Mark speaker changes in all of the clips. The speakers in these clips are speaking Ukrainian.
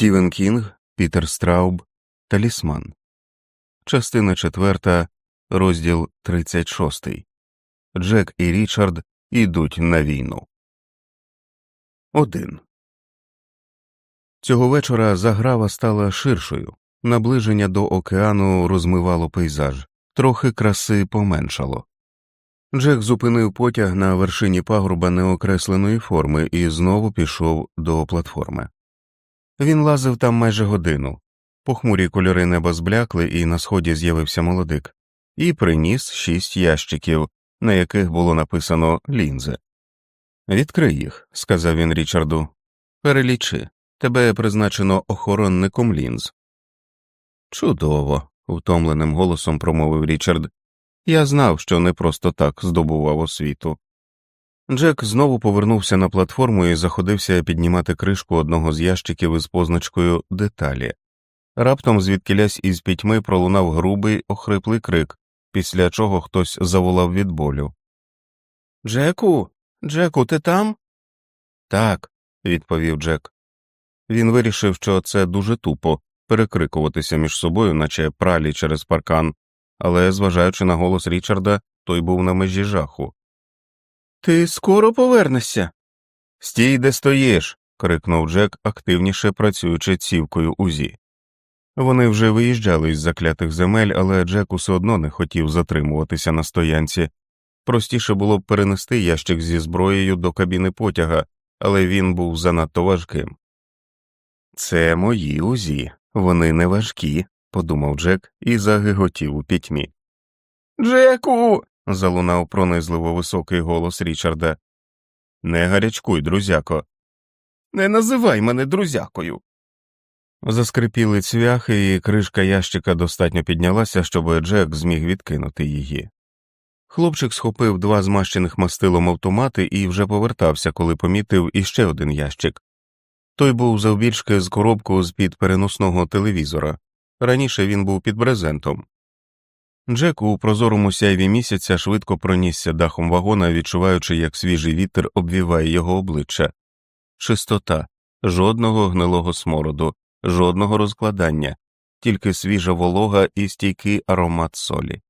Speaker 1: Стівен Кінг, Пітер Страуб, Талісман. Частина четверта, розділ 36. Джек і Річард ідуть на війну. Один. Цього вечора заграва стала ширшою. Наближення до океану розмивало пейзаж, трохи краси поменшало. Джек зупинив потяг на вершині пагорба неокресленої форми і знову пішов до платформи. Він лазив там майже годину. Похмурі кольори неба зблякли, і на сході з'явився молодик, і приніс шість ящиків, на яких було написано лінзи. Відкрий їх, сказав він Річарду. Перелічи. Тебе призначено охоронником лінз. Чудово, втомленим голосом промовив Річард. Я знав, що не просто так здобував освіту. Джек знову повернувся на платформу і заходився піднімати кришку одного з ящиків із позначкою деталі. Раптом звідкилясь із пітьми пролунав грубий, охриплий крик, після чого хтось заволав від болю. Джеку, Джеку, ти там? Так, відповів Джек. Він вирішив, що це дуже тупо перекрикуватися між собою, наче пралі через паркан, але, зважаючи на голос Річарда, той був на межі жаху. Ти скоро повернешся. Стій, де стоїш. крикнув Джек, активніше працюючи цівкою узі. Вони вже виїжджали із заклятих земель, але Джек усе одно не хотів затримуватися на стоянці. Простіше було б перенести ящик зі зброєю до кабіни потяга, але він був занадто важким. Це мої узі, вони не важкі, подумав Джек і загиготів у пітьмі. Джеку. Залунав пронизливо високий голос Річарда. Не гарячкуй, друзяко. Не називай мене друзякою. Заскрипіли цвяхи, і кришка ящика достатньо піднялася, щоб Джек зміг відкинути її. Хлопчик схопив два змащених мастилом автомати і вже повертався, коли помітив іще один ящик. Той був завбільшки з коробку з під переносного телевізора. Раніше він був під брезентом. Джек у прозорому сяйві місяця швидко пронісся дахом вагона, відчуваючи, як свіжий вітер обвіває його обличчя. Чистота, жодного гнилого смороду, жодного розкладання, тільки свіжа волога і стійкий аромат солі.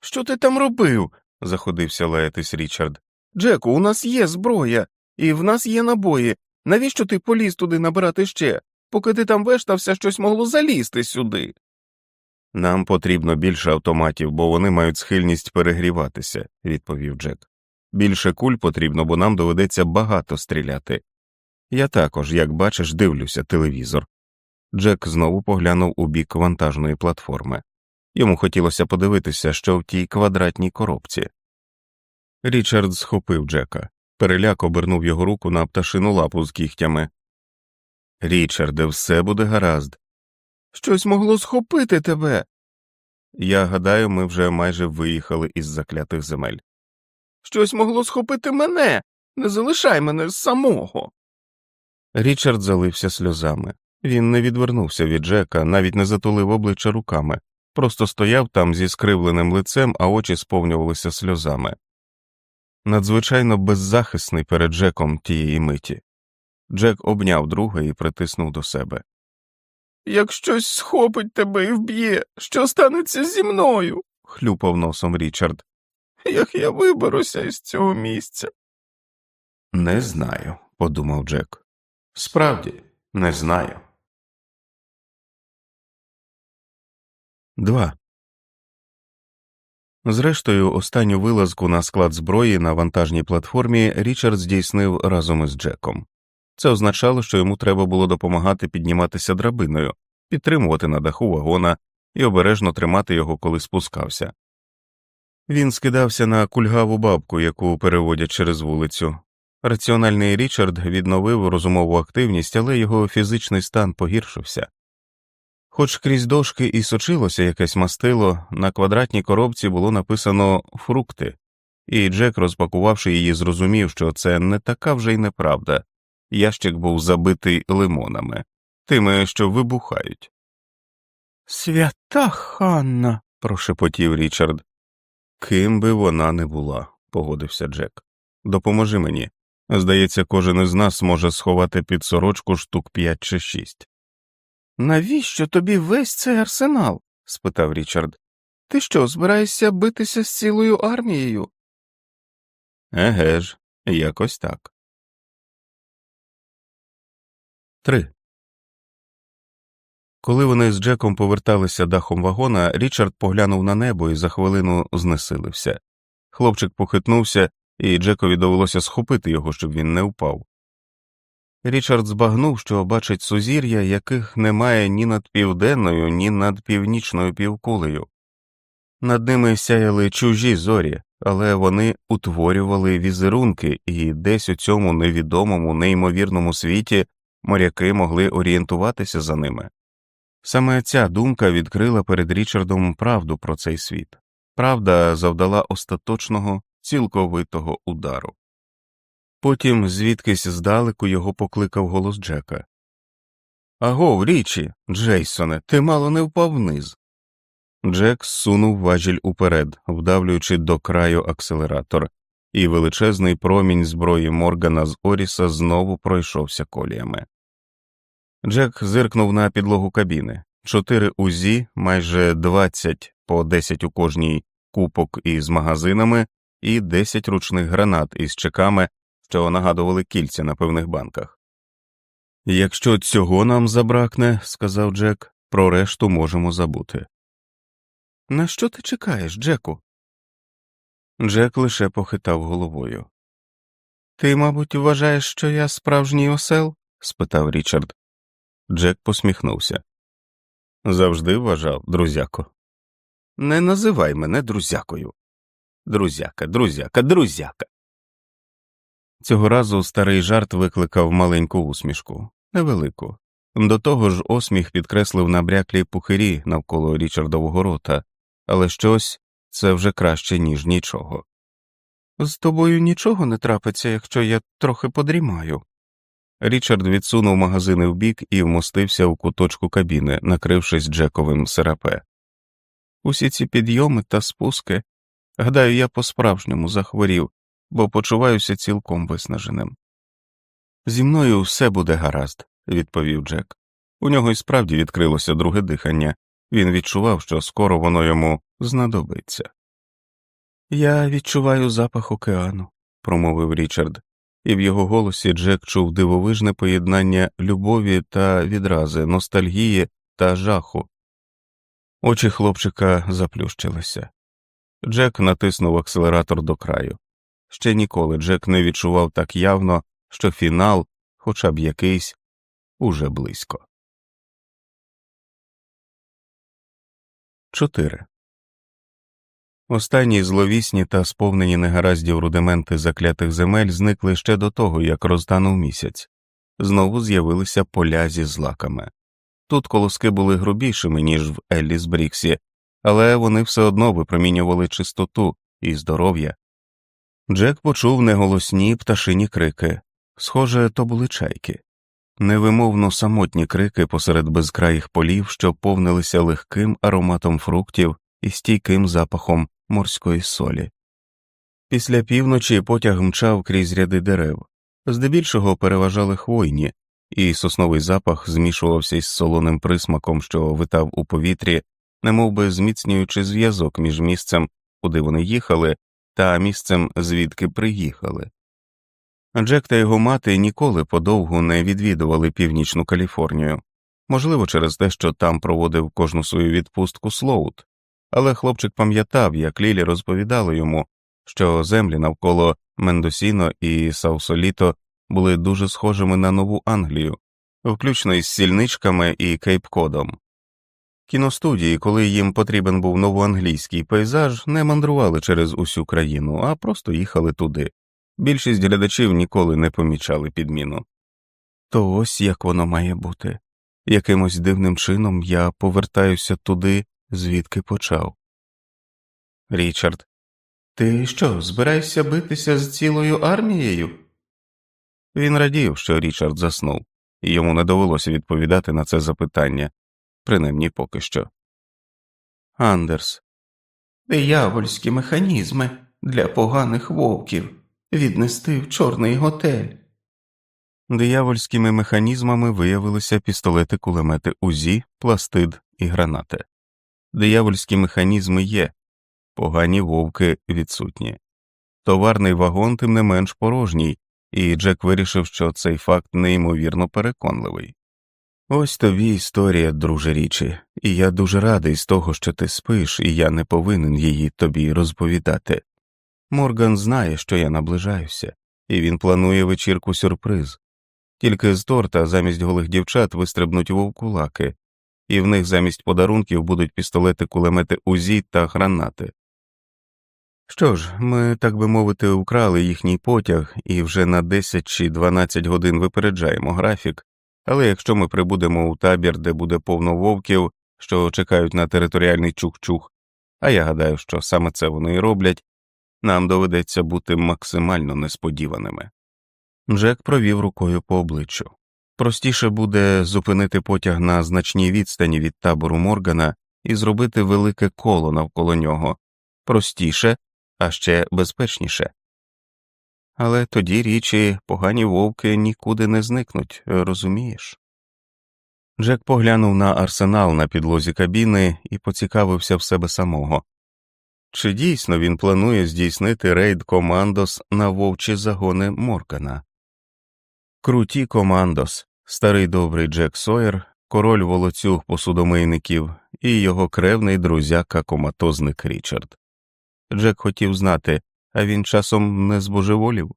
Speaker 1: Що ти там робив? заходився лаятись Річард. Джеку, у нас є зброя, і в нас є набої. Навіщо ти поліз туди набирати ще? Поки ти там вештався, щось могло залізти сюди. Нам потрібно більше автоматів, бо вони мають схильність перегріватися, відповів Джек. Більше куль потрібно, бо нам доведеться багато стріляти. Я також, як бачиш, дивлюся телевізор. Джек знову поглянув у бік вантажної платформи. Йому хотілося подивитися, що в тій квадратній коробці. Річард схопив Джека. Переляк обернув його руку на пташину лапу з кігтями. Річарде, все буде гаразд. Щось могло схопити тебе. Я гадаю, ми вже майже виїхали із заклятих земель. Щось могло схопити мене. Не залишай мене самого. Річард залився сльозами. Він не відвернувся від Джека, навіть не затулив обличчя руками, просто стояв там зі скривленим лицем, а очі сповнювалися сльозами. Надзвичайно беззахисний перед Джеком тієї миті. Джек обняв друга і притиснув до себе. Як щось схопить тебе і вб'є, що станеться зі мною? хлюпав носом Річард. Як я виберуся із цього місця? Не знаю, подумав Джек. Справді, не знаю. Два. Зрештою, останню вилазку на склад зброї на вантажній платформі Річард здійснив разом із Джеком. Це означало, що йому треба було допомагати підніматися драбиною, підтримувати на даху вагона і обережно тримати його, коли спускався. Він скидався на кульгаву бабку, яку переводять через вулицю. Раціональний Річард відновив розумову активність, але його фізичний стан погіршився. Хоч крізь дошки і сочилося якесь мастило, на квадратній коробці було написано фрукти, і Джек, розпакувавши її, зрозумів, що це не така вже й неправда. Ящик був забитий лимонами, тими, що вибухають. Свята Ханна. прошепотів Річард. Ким би вона не була, погодився Джек. Допоможи мені. Здається, кожен із нас може сховати під сорочку штук п'ять чи шість.
Speaker 2: Навіщо тобі весь цей арсенал? спитав Річард. Ти що, збираєшся битися з цілою армією?
Speaker 1: Еге ж, якось так. 3. Коли вони з Джеком поверталися дахом вагона, Річард поглянув на небо і за хвилину знесилився. Хлопчик похитнувся, і Джекові довелося схопити його, щоб він не впав. Річард збагнув, що бачить сузір'я, яких немає ні над південною, ні над північною півкулею. Над ними сяяли чужі зорі, але вони утворювали візерунки, і десь у цьому невідомому, неймовірному світі моряки могли орієнтуватися за ними. Саме ця думка відкрила перед Річардом правду про цей світ. Правда завдала остаточного, цілковитого удару. Потім звідкись здалеку його покликав голос Джека. Агов, річі, Джейсоне, ти мало не впав вниз. Джек сунув важіль уперед, вдавлюючи до краю акселератор, і величезний промінь зброї Моргана з Оріса знову пройшовся коліями. Джек зиркнув на підлогу кабіни чотири узі, майже двадцять по десять у кожній купок із магазинами, і десять ручних гранат із чеками, що нагадували кільця на певних банках. Якщо цього нам забракне, сказав Джек, про решту можемо забути.
Speaker 2: На що ти чекаєш, Джеку?
Speaker 1: Джек лише похитав головою.
Speaker 2: Ти, мабуть, вважаєш, що я справжній осел? спитав Річард.
Speaker 1: Джек посміхнувся. Завжди вважав, друзяко.
Speaker 2: Не називай мене друзякою. Друзяка, друзяка, друзяка.
Speaker 1: Цього разу старий жарт викликав маленьку усмішку, невелику. До того ж, осміх підкреслив набряклі пухирі навколо Річардового рота, але щось це вже краще, ніж нічого.
Speaker 2: З тобою нічого не трапиться, якщо я трохи подрімаю.
Speaker 1: Річард відсунув магазини вбік і вмостився в куточку кабіни, накрившись Джековим серапе.
Speaker 2: Усі ці підйоми та спуски. Гадаю, я по справжньому захворів, бо почуваюся цілком виснаженим.
Speaker 1: Зі мною все буде гаразд, відповів Джек. У нього й справді відкрилося друге дихання, він відчував, що скоро воно йому знадобиться.
Speaker 2: Я відчуваю запах океану, промовив Річард, і в його голосі Джек чув дивовижне поєднання любові та відрази, ностальгії та жаху.
Speaker 1: Очі хлопчика заплющилися. Джек натиснув акселератор до краю. Ще ніколи Джек не відчував так явно, що фінал, хоча б якийсь, уже близько. 4. Останні зловісні та сповнені негараздів рудименти заклятих земель зникли ще до того, як розтанув місяць, знову з'явилися поля зі злаками. Тут колоски були грубішими, ніж в Елліс Бріксі, але вони все одно випромінювали чистоту і здоров'я. Джек почув неголосні пташині крики, схоже, то були чайки, невимовно самотні крики посеред безкраїх полів, що повнилися легким ароматом фруктів і стійким запахом морської солі. Після півночі потяг мчав крізь ряди дерев, здебільшого переважали хвойні, і сосновий запах змішувався із солоним присмаком, що витав у повітрі, немовби зміцнюючи зв'язок між місцем, куди вони їхали, та місцем, звідки приїхали. Джек та його мати ніколи подовгу не відвідували північну Каліфорнію, можливо, через те, що там проводив кожну свою відпустку Слоут, але хлопчик пам'ятав, як Лілі розповідала йому, що землі навколо Мендосіно і Саусоліто були дуже схожими на нову Англію, включно із сільничками і Кейп-Кодом. Кіностудії, коли їм потрібен був новоанглійський пейзаж, не мандрували через усю країну, а просто їхали туди. Більшість глядачів ніколи не помічали підміну. То ось як воно має бути. Якимось дивним чином я повертаюся туди, звідки почав. Річард,
Speaker 2: ти що, збираєшся битися з цілою армією?
Speaker 1: Він радів, що Річард заснув, і йому не довелося відповідати на це запитання, принаймні поки що.
Speaker 2: Андерс, диявольські механізми для поганих вовків. віднести в чорний готель. Диявольськими механізмами виявилися пістолети, кулемети УЗІ, пластид і гранати. Диявольські механізми є, погані вовки відсутні. Товарний вагон, тим не менш порожній, і Джек вирішив, що цей факт неймовірно переконливий. Ось тобі історія, друже річі, і я дуже радий з того, що ти спиш, і я не повинен її тобі розповідати. Морган знає, що я наближаюся, і він планує вечірку сюрприз. Тільки з торта замість голих дівчат вистрибнуть вовкулаки, і в них замість подарунків будуть пістолети, кулемети УЗІ та гранати. Що ж, ми, так би мовити, украли їхній потяг і вже на 10 чи 12 годин випереджаємо графік, але якщо ми прибудемо у табір, де буде повно вовків, що чекають на територіальний чух-чух, а я гадаю, що саме це вони і роблять, нам доведеться бути максимально несподіваними. Джек провів рукою по обличчю. Простіше буде зупинити потяг на значній відстані від табору Моргана і зробити велике коло навколо нього, простіше, а ще безпечніше. Але тоді річі погані вовки нікуди не зникнуть, розумієш? Джек поглянув на арсенал на підлозі кабіни і поцікавився в себе самого. Чи дійсно він планує здійснити рейд командос на вовчі загони Моргана? Круті командос, старий добрий Джек Сойер, король волоцюг посудомийників і його кревний друзяка коматозник Річард. Джек хотів знати, а він часом не збожеволів?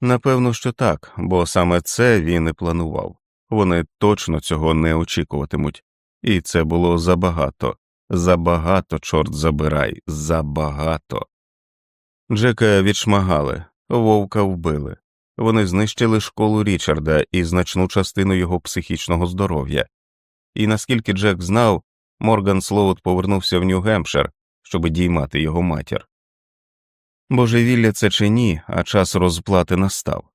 Speaker 2: Напевно, що так, бо саме це він і планував. Вони точно цього не очікуватимуть, і це було забагато, забагато, чорт забирай, забагато. Джека відшмагали, вовка вбили. Вони знищили школу Річарда і значну частину його психічного здоров'я. І наскільки Джек знав, Морган Слоут повернувся в Нью-Гемпшир, щоб діймати його матір. Божевілля це чи ні, а час розплати настав.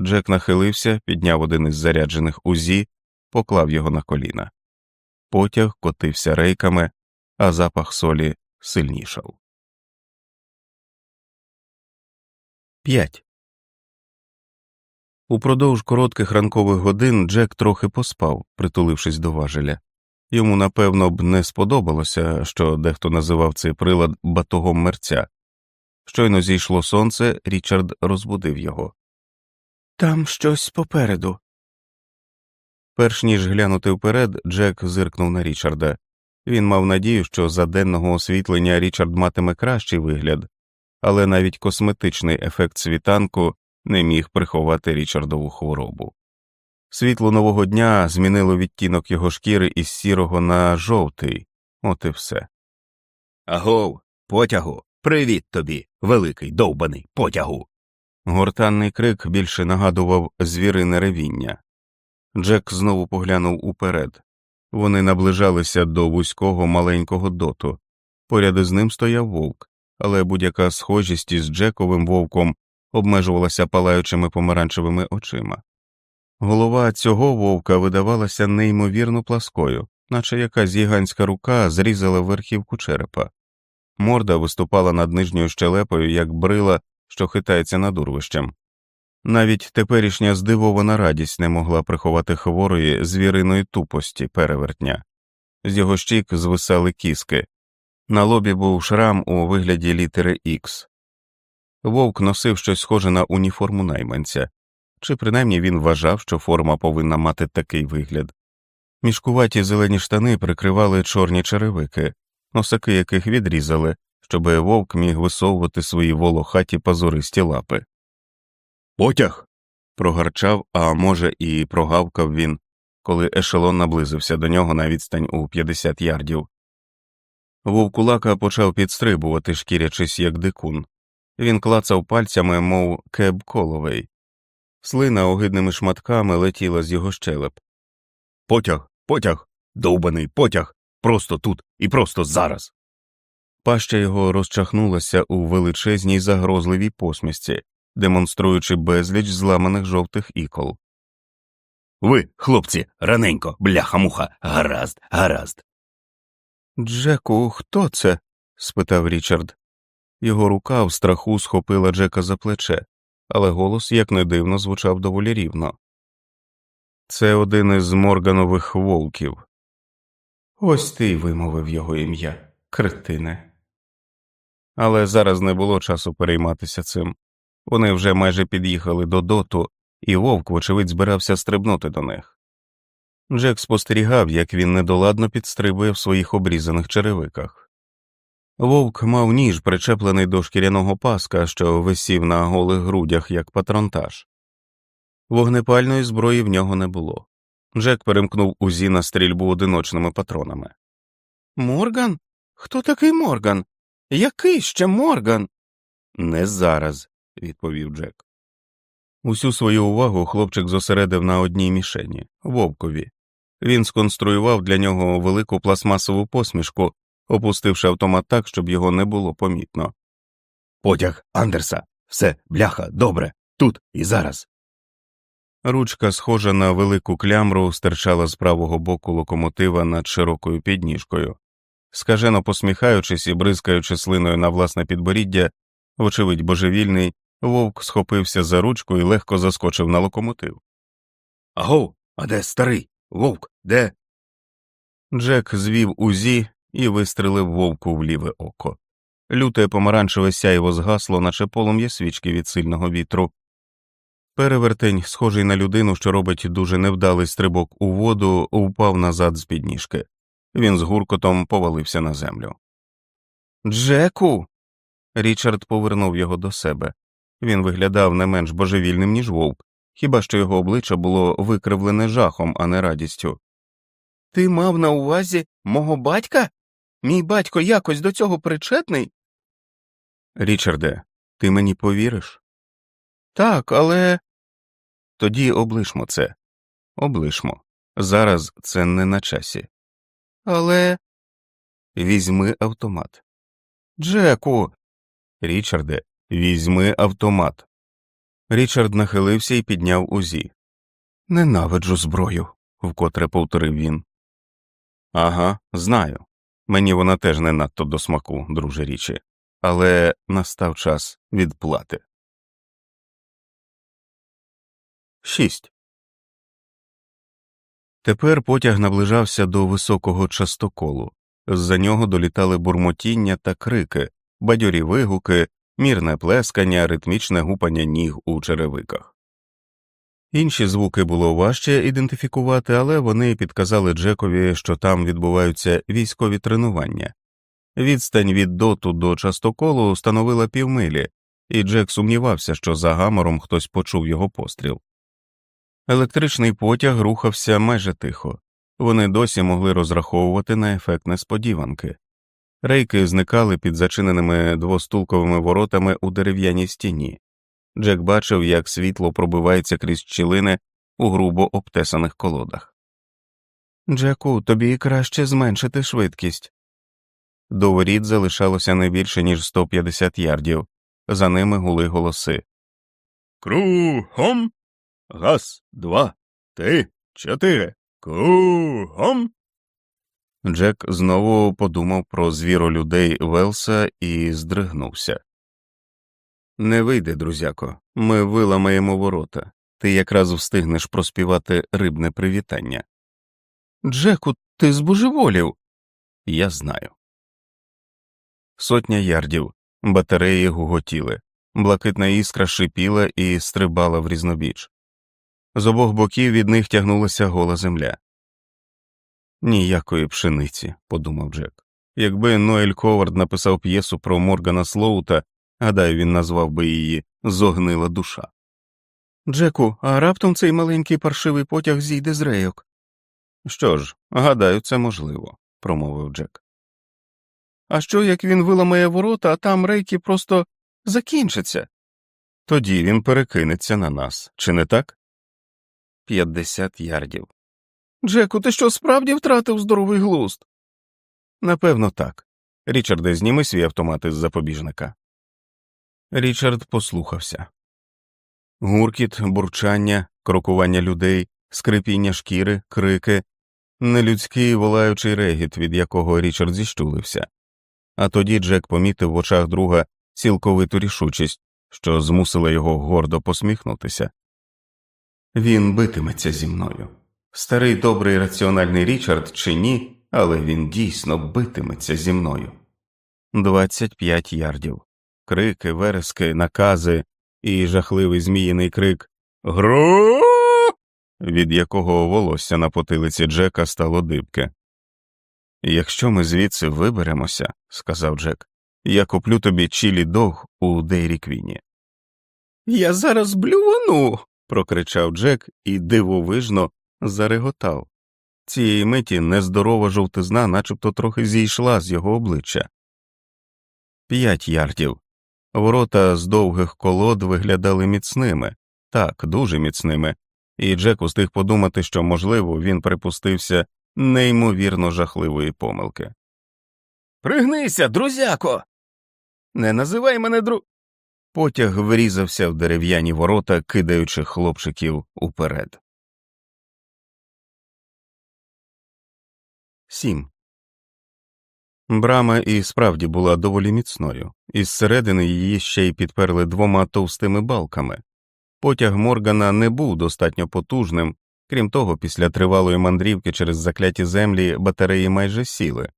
Speaker 2: Джек нахилився, підняв один із заряджених узі, поклав його на коліна. Потяг котився рейками, а запах солі сильнішав. 5. Упродовж коротких ранкових годин Джек трохи поспав, притулившись до важеля. Йому напевно б не сподобалося, що дехто називав цей прилад батогом мерця. Щойно зійшло сонце, Річард розбудив його. Там щось попереду. Перш ніж глянути вперед, Джек зиркнув на Річарда. Він мав надію, що за денного освітлення Річард матиме кращий вигляд, але навіть косметичний ефект світанку не міг приховати Річардову хворобу. Світло нового дня змінило відтінок його шкіри із сірого на жовтий, от і все.
Speaker 3: Агов, потягу, привіт тобі, великий довбаний потягу.
Speaker 1: Гортанний крик більше нагадував звірине ревіння. Джек знову поглянув уперед. Вони наближалися до вузького маленького доту. Поряд із ним стояв вовк, але будь-яка схожість із Джековим вовком обмежувалася палаючими помаранчевими очима. Голова цього вовка видавалася неймовірно пласкою, наче якась гігантська рука зрізала верхівку черепа. Морда виступала над нижньою щелепою, як брила, що хитається над урвищем. Навіть теперішня здивована радість не могла приховати хворої звіриної тупості перевертня, з його щік звисали кіски, на лобі був шрам у вигляді літери Х. Вовк носив щось схоже на уніформу найманця, чи принаймні він вважав, що форма повинна мати такий вигляд. Мішкуваті зелені штани прикривали чорні черевики, носаки яких відрізали, щоб вовк міг висовувати свої волохаті пазуристі лапи.
Speaker 3: Потяг.
Speaker 1: прогарчав, а може, і прогавкав він, коли ешелон наблизився до нього на відстань у 50 ярдів. Вовкулака почав підстрибувати, шкірячись, як дикун. Він клацав пальцями, мов кеб коловий. Слина огидними шматками летіла з його щелеп.
Speaker 3: Потяг, потяг, довбаний потяг, просто тут і просто зараз.
Speaker 1: Паща його розчахнулася у величезній загрозливій посмішці, демонструючи безліч зламаних жовтих ікол.
Speaker 3: Ви, хлопці, раненько, бляха муха, гаразд, гаразд.
Speaker 1: Джеку, хто це? спитав Річард.
Speaker 2: Його рука в страху схопила Джека за плече, але голос, як не дивно, звучав доволі рівно. Це один із морганових вовків. Ось ти й вимовив його ім'я, кретине. Але зараз не було часу перейматися цим. Вони вже майже під'їхали до доту, і вовк, вочевидь, збирався стрибнути до них. Джек спостерігав, як він недоладно підстрибує в своїх обрізаних черевиках. Вовк мав ніж, причеплений до шкіряного паска, що висів на голих грудях, як патронтаж. Вогнепальної зброї в нього не було. Джек перемкнув узі на стрільбу одиночними патронами. Морган? Хто такий Морган? Який ще Морган? Не зараз, відповів Джек. Усю свою увагу хлопчик зосередив на одній мішені вовкові. Він сконструював для нього велику пластмасову посмішку, опустивши автомат так, щоб його не було помітно.
Speaker 3: Потяг Андерса. Все, бляха, добре, тут і зараз.
Speaker 2: Ручка, схожа на велику клямру, стирчала з правого боку локомотива над широкою підніжкою. Скажено посміхаючись і бризкаючи слиною на власне підборіддя, вочевидь божевільний, вовк схопився за ручку і легко заскочив на локомотив.
Speaker 3: Аго, а де старий? Вовк, де?
Speaker 2: Джек звів узі і вистрелив вовку в ліве око. Люте помаранчеве сяйво згасло, наче полум'я свічки від сильного вітру. Перевертень, схожий на людину, що робить дуже невдалий стрибок у воду, впав назад з підніжки. Він з гуркотом повалився на землю. Джеку. Річард повернув його до себе. Він виглядав не менш божевільним, ніж вовк, хіба що його обличчя було викривлене жахом, а не радістю. Ти мав на увазі мого батька? Мій батько якось до цього причетний? Річарде, ти мені повіриш? Так, але. Тоді облишмо це. Облишмо. Зараз це не на часі. Але. Візьми автомат. Джеку. Річарде, візьми автомат. Річард нахилився і підняв узі. Ненавиджу зброю, вкотре повторив він. Ага, знаю. Мені вона теж не надто до смаку, друже річі, але настав час відплати. 6. Тепер потяг наближався до високого частоколу. З-за нього долітали бурмотіння та крики, бадьорі вигуки, мірне плескання, ритмічне гупання ніг у черевиках. Інші звуки було важче ідентифікувати, але вони підказали Джекові, що там відбуваються військові тренування. Відстань від доту до частоколу становила півмилі, і Джек сумнівався, що за гамором хтось почув його постріл. Електричний потяг рухався майже тихо, вони досі могли розраховувати на ефект несподіванки. Рейки зникали під зачиненими двостулковими воротами у дерев'яній стіні. Джек бачив, як світло пробивається крізь щілини у грубо обтесаних колодах. Джеку, тобі краще зменшити швидкість. До воріт залишалося не більше, ніж 150 ярдів, за ними гули голоси.
Speaker 3: Кругом. Раз, два, три, чотири. Кругом.
Speaker 2: Джек знову подумав про звіролюдей Велса і здригнувся. Не вийде, друзяко, ми виламаємо ворота. Ти якраз встигнеш проспівати рибне привітання. Джеку, ти збожеволів. Я знаю. Сотня ярдів, батареї гуготіли, блакитна іскра шипіла і стрибала в різнобіч. З обох боків від них тягнулася гола земля. Ніякої пшениці, подумав Джек. Якби Ноель Ковард написав п'єсу про Моргана Слоута, гадаю, він назвав би її Зогнила душа. Джеку, а раптом цей маленький паршивий потяг зійде з рейок. Що ж, гадаю, це можливо, промовив Джек. А що як він виламає ворота, а там рейки просто закінчаться? Тоді він перекинеться на нас, чи не так? П'ятдесят ярдів. Джеку, ти що справді втратив здоровий глузд? Напевно, так. Річарде, зніми свій автомат із запобіжника. Річард послухався гуркіт, бурчання, крокування людей, скрипіння шкіри, крики, нелюдський волаючий регіт, від якого Річард зіщулився. А тоді Джек помітив в очах друга цілковиту рішучість, що змусила його гордо посміхнутися. Він битиметься зі мною. Старий добрий раціональний Річард чи ні, але він дійсно битиметься зі мною. Двадцять п'ять ярдів, крики, верески, накази і жахливий зміїний крик Гро, від якого волосся на потилиці Джека стало дибке. Якщо ми звідси виберемося, сказав Джек, я куплю тобі чілі дог у Дейрі Квіні. Я зараз блювану. прокричав Джек і дивовижно зареготав. Цієї миті нездорова жовтизна начебто трохи зійшла з його обличчя. П'ять ярдів. Ворота з довгих колод виглядали міцними, так, дуже міцними, і Джек устиг подумати, що, можливо, він припустився неймовірно жахливої помилки. Пригнися, друзяко. Не називай мене дру. Потяг врізався в дерев'яні ворота, кидаючи хлопчиків уперед. Сім. Брама і справді була доволі міцною, і зсередини її ще й підперли двома товстими балками. Потяг Моргана не був достатньо потужним, крім того, після тривалої мандрівки через закляті землі батареї майже сіли.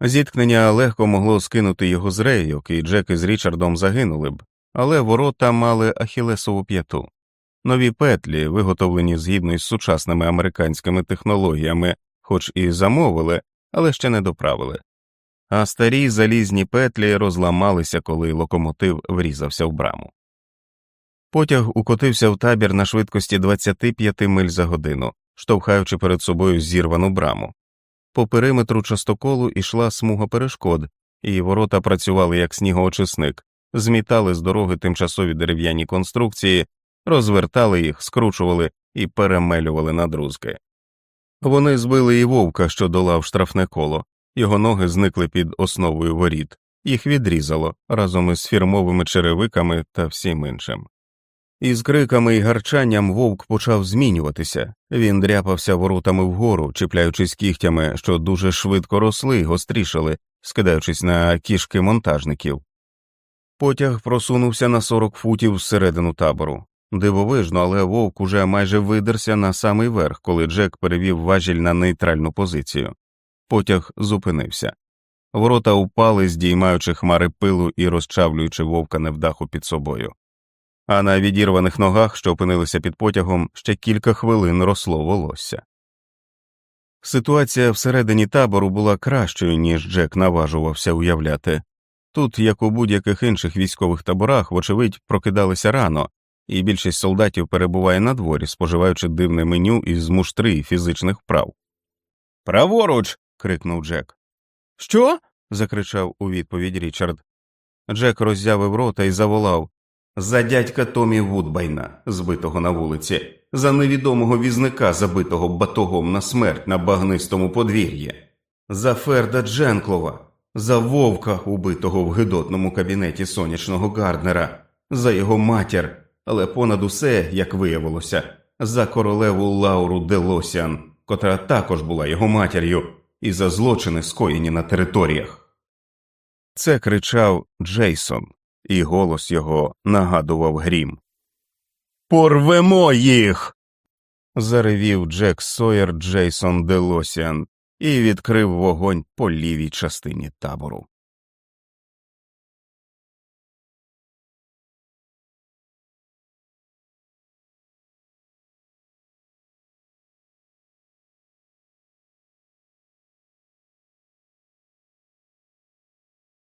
Speaker 2: Зіткнення легко могло скинути його з рейок, і Джек із Річардом загинули б, але ворота мали ахілесову п'яту. Нові петлі, виготовлені згідно із сучасними американськими технологіями, хоч і замовили, але ще не доправили. А старі залізні петлі розламалися, коли локомотив врізався в браму. Потяг укотився в табір на швидкості 25 миль за годину, штовхаючи перед собою зірвану браму. По периметру частоколу ішла смуга перешкод, і ворота працювали як снігоочисник, змітали з дороги тимчасові дерев'яні конструкції, розвертали їх, скручували і перемелювали на друзки. Вони збили і вовка, що долав штрафне коло, його ноги зникли під основою воріт, їх відрізало разом із фірмовими черевиками та всім іншим. Із криками і гарчанням вовк почав змінюватися, він дряпався воротами вгору, чіпляючись кігтями, що дуже швидко росли й гострішали, скидаючись на кішки монтажників. Потяг просунувся на 40 футів всередину табору. Дивовижно, але вовк уже майже видерся на самий верх, коли Джек перевів важіль на нейтральну позицію. Потяг зупинився. Ворота упали, здіймаючи хмари пилу і розчавлюючи вовка невдаху під собою а на відірваних ногах, що опинилися під потягом, ще кілька хвилин росло волосся. Ситуація всередині табору була кращою, ніж Джек наважувався уявляти. Тут, як у будь-яких інших військових таборах, вочевидь, прокидалися рано, і більшість солдатів перебуває на дворі, споживаючи дивне меню із муштри і фізичних вправ. Праворуч. крикнув Джек. Що? закричав у відповідь Річард. Джек роззявив рота і заволав за дядька Томі Вудбайна, збитого на вулиці, за невідомого візника, забитого батогом на смерть на багнистому подвір'ї, за Ферда Дженклова, за вовка, убитого в гидотному кабінеті сонячного Гарднера, за його матір, але понад усе, як виявилося, за королеву Лауру Делосіан, котра також була його матір'ю, і за злочини, скоєні на територіях. Це кричав Джейсон і голос його нагадував грім. Порвемо їх. заревів Джек Сойер Джейсон Делосіан і відкрив вогонь по лівій частині табору.